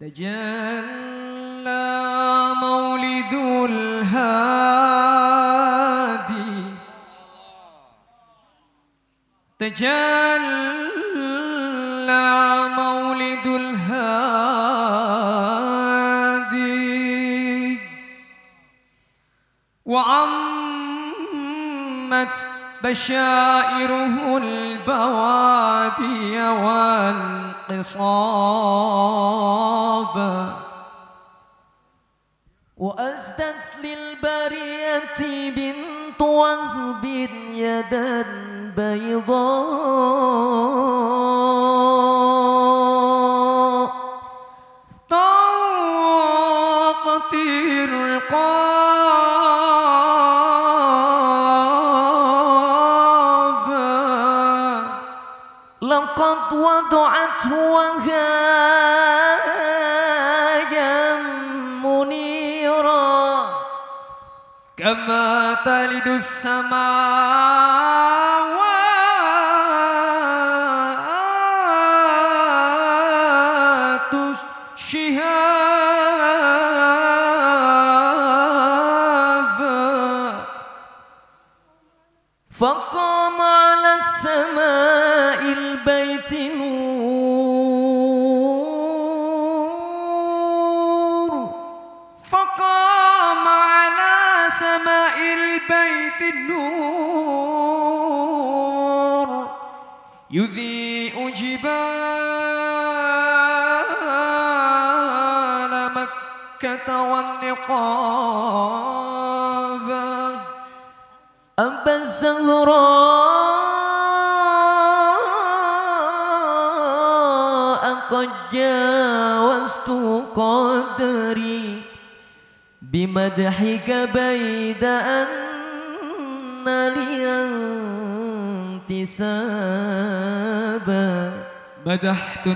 تجلى مولد الهادي. تجلى مولد الهادي. وعمت بشائره البوادي والقصاب وأزدت للبرية بنت وهب يدا بيضاء. الرقاب. لقد وضعت وهايا كما تلد السماوات شهابا البيت النور يذيء جبال مكة والنقاب. أبا الزهراء قد جاوزت قدري بمدحك بيد أن مدحت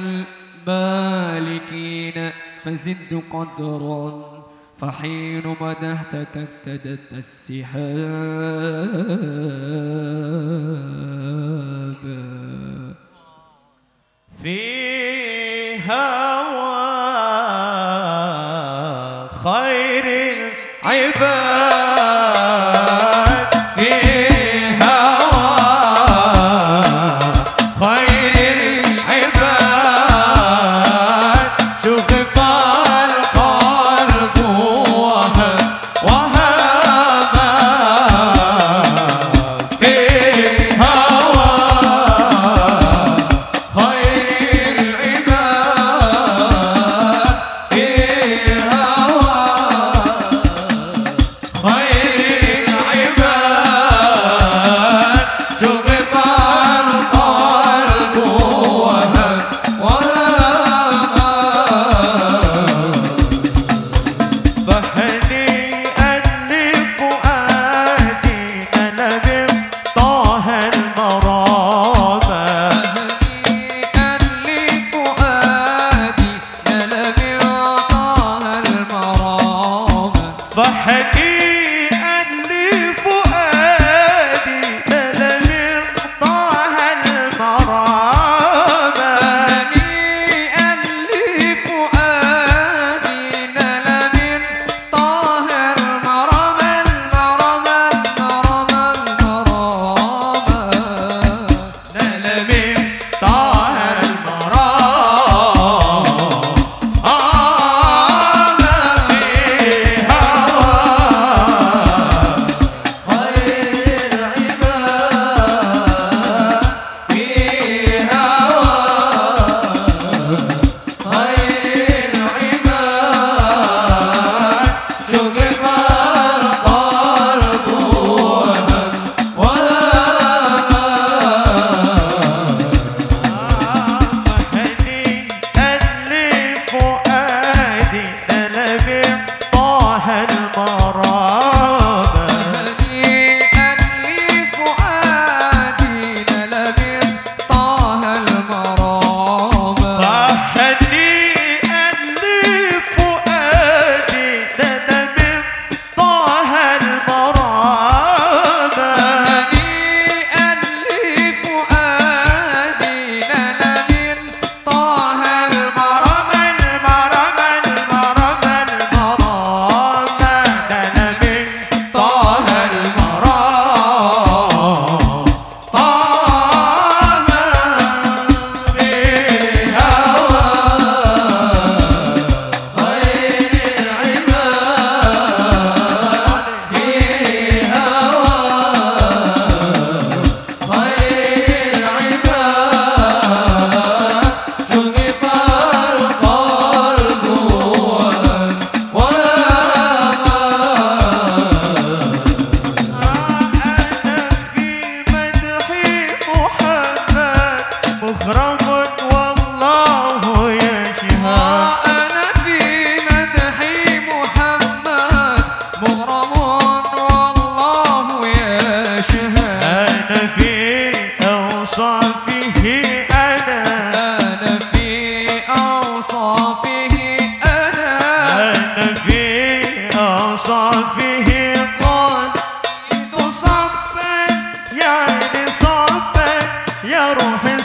المالكين فزدت قدرا فحين مدحتك اهتدت السحاب. في هوى خير العباد. है कि محمد مغرم والله يشهد أنا في مدحي محمد مغرم والله يشهد أنا في أوصافه oro,